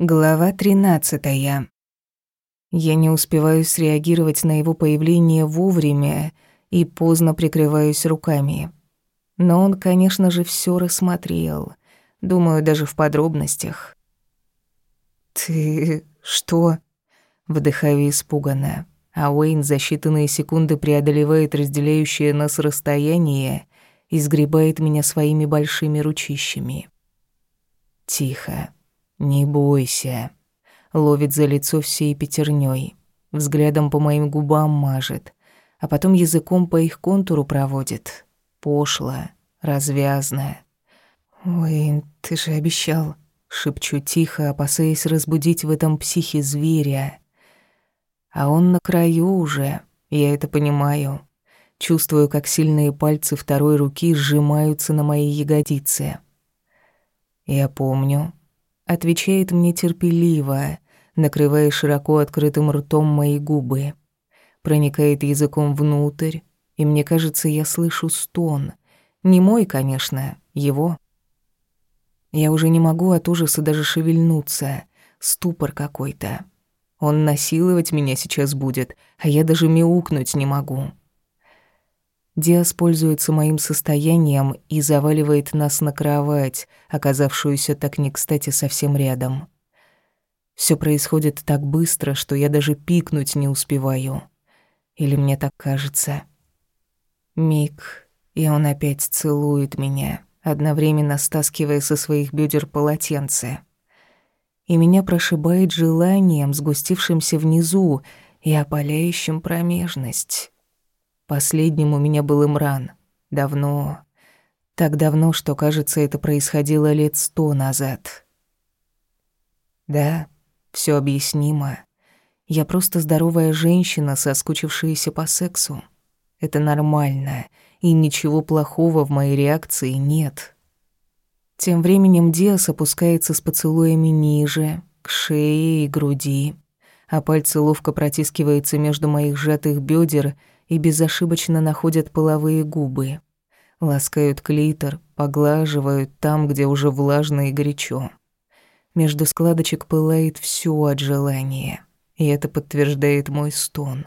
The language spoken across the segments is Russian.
Глава 13. Я не успеваю среагировать на его появление вовремя и поздно прикрываюсь руками. Но он, конечно же, все рассмотрел. Думаю, даже в подробностях. «Ты... что?» Вдыхаю испуганно, а Уэйн за считанные секунды преодолевает разделяющее нас расстояние и сгребает меня своими большими ручищами. Тихо. «Не бойся». Ловит за лицо всей пятерней, взглядом по моим губам мажет, а потом языком по их контуру проводит. Пошло, развязно. «Ой, ты же обещал», — шепчу тихо, опасаясь разбудить в этом психе зверя. А он на краю уже, я это понимаю. Чувствую, как сильные пальцы второй руки сжимаются на моей ягодице. Я помню, Отвечает мне терпеливо, накрывая широко открытым ртом мои губы. Проникает языком внутрь, и мне кажется, я слышу стон. Не мой, конечно, его. Я уже не могу от ужаса даже шевельнуться. Ступор какой-то. Он насиловать меня сейчас будет, а я даже мяукнуть не могу. Диас пользуется моим состоянием и заваливает нас на кровать, оказавшуюся так не кстати совсем рядом. Все происходит так быстро, что я даже пикнуть не успеваю. Или мне так кажется. Миг, и он опять целует меня, одновременно стаскивая со своих бедер полотенце. И меня прошибает желанием, сгустившимся внизу и опаляющим промежность. Последним у меня был Имран. Давно. Так давно, что, кажется, это происходило лет сто назад. Да, все объяснимо. Я просто здоровая женщина, соскучившаяся по сексу. Это нормально, и ничего плохого в моей реакции нет. Тем временем Диас опускается с поцелуями ниже, к шее и груди, а пальцы ловко протискиваются между моих сжатых бедер и безошибочно находят половые губы. Ласкают клитор, поглаживают там, где уже влажно и горячо. Между складочек пылает все от желания, и это подтверждает мой стон.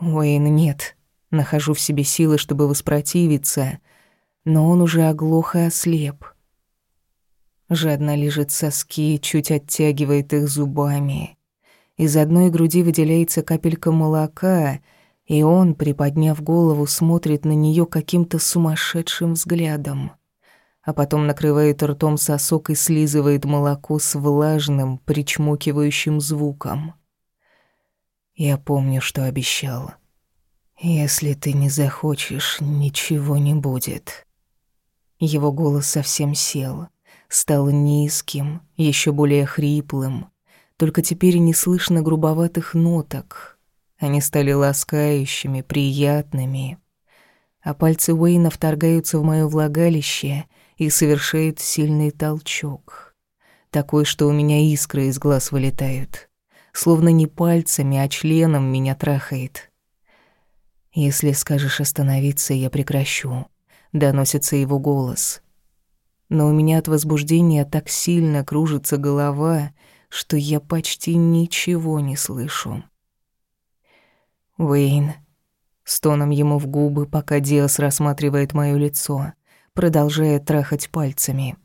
Уэйн нет. Нахожу в себе силы, чтобы воспротивиться, но он уже оглох и ослеп. Жадно лежит соски, чуть оттягивает их зубами. Из одной груди выделяется капелька молока — и он, приподняв голову, смотрит на нее каким-то сумасшедшим взглядом, а потом накрывает ртом сосок и слизывает молоко с влажным, причмокивающим звуком. Я помню, что обещал. Если ты не захочешь, ничего не будет. Его голос совсем сел, стал низким, еще более хриплым. Только теперь не слышно грубоватых ноток, они стали ласкающими, приятными. А пальцы Уэйна вторгаются в моё влагалище и совершают сильный толчок. Такой, что у меня искры из глаз вылетают. Словно не пальцами, а членом меня трахает. «Если скажешь остановиться, я прекращу», — доносится его голос. Но у меня от возбуждения так сильно кружится голова, что я почти ничего не слышу. Уэйн. Стоном ему в губы, пока Диас рассматривает моё лицо, продолжая трахать пальцами.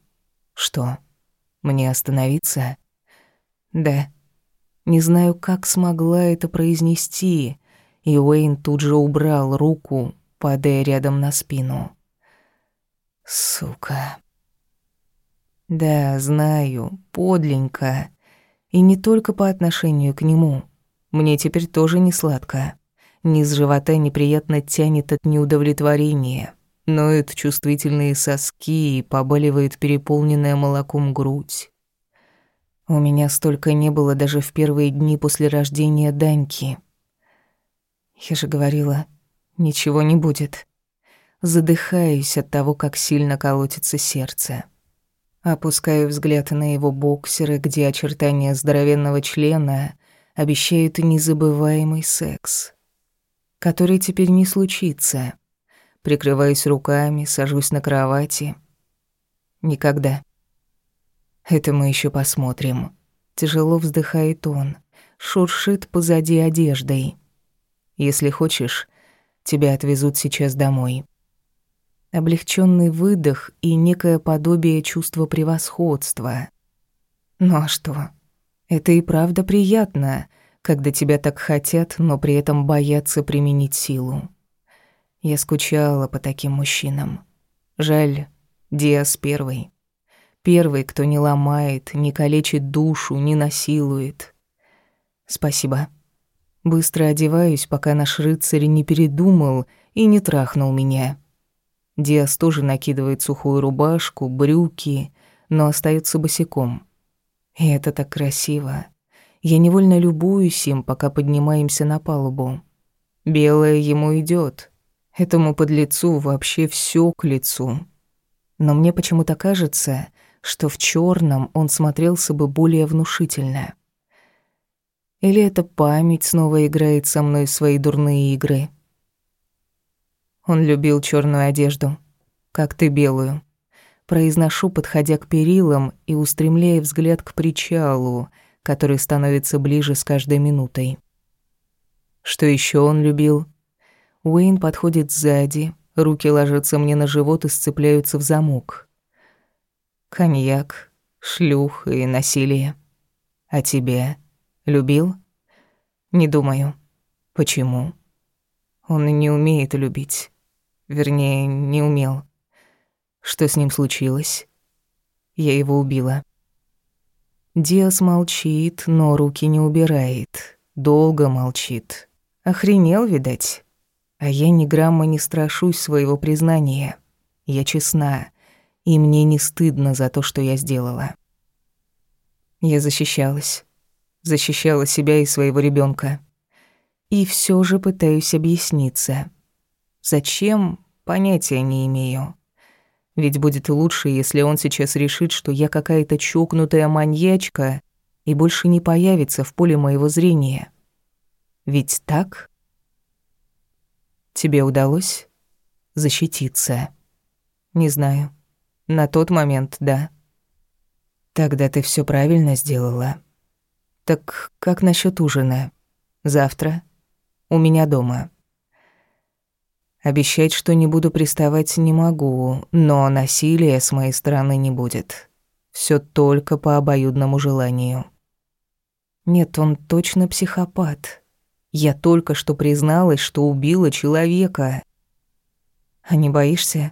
Что? Мне остановиться? Да. Не знаю, как смогла это произнести, и Уэйн тут же убрал руку, падая рядом на спину. Сука. Да, знаю, подленько. И не только по отношению к нему. Мне теперь тоже не сладко. Низ живота неприятно тянет от неудовлетворения. Ноют чувствительные соски и побаливает переполненная молоком грудь. У меня столько не было даже в первые дни после рождения Даньки. Я же говорила, ничего не будет. Задыхаюсь от того, как сильно колотится сердце. Опускаю взгляд на его боксеры, где очертания здоровенного члена обещают незабываемый секс который теперь не случится. Прикрываюсь руками, сажусь на кровати. Никогда. Это мы еще посмотрим. Тяжело вздыхает он, шуршит позади одеждой. Если хочешь, тебя отвезут сейчас домой. Облегченный выдох и некое подобие чувства превосходства. Ну а что? Это и правда приятно, когда тебя так хотят, но при этом боятся применить силу. Я скучала по таким мужчинам. Жаль, Диас первый. Первый, кто не ломает, не калечит душу, не насилует. Спасибо. Быстро одеваюсь, пока наш рыцарь не передумал и не трахнул меня. Диас тоже накидывает сухую рубашку, брюки, но остается босиком. И это так красиво. Я невольно любуюсь им, пока поднимаемся на палубу. Белое ему идет. Этому подлецу вообще все к лицу. Но мне почему-то кажется, что в черном он смотрелся бы более внушительно. Или эта память снова играет со мной свои дурные игры. Он любил черную одежду, как ты белую. Произношу, подходя к перилам и устремляя взгляд к причалу, который становится ближе с каждой минутой. Что еще он любил? Уэйн подходит сзади, руки ложатся мне на живот и сцепляются в замок. Коньяк, шлюх и насилие. А тебе любил? Не думаю. Почему? Он не умеет любить. Вернее, не умел. Что с ним случилось? Я его убила. Диас молчит, но руки не убирает. Долго молчит. Охренел, видать. А я ни грамма не страшусь своего признания. Я честна, и мне не стыдно за то, что я сделала. Я защищалась. Защищала себя и своего ребенка. И все же пытаюсь объясниться. Зачем, понятия не имею. Ведь будет лучше, если он сейчас решит, что я какая-то чокнутая маньячка и больше не появится в поле моего зрения. Ведь так? Тебе удалось защититься? Не знаю. На тот момент, да. Тогда ты все правильно сделала. Так как насчет ужина? Завтра? У меня дома. Обещать, что не буду приставать, не могу, но насилия с моей стороны не будет. Все только по обоюдному желанию. Нет, он точно психопат. Я только что призналась, что убила человека. А не боишься?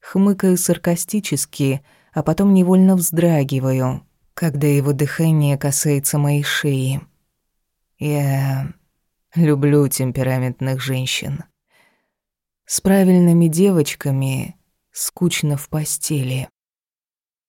Хмыкаю саркастически, а потом невольно вздрагиваю, когда его дыхание касается моей шеи. Я люблю темпераментных женщин. С правильными девочками скучно в постели.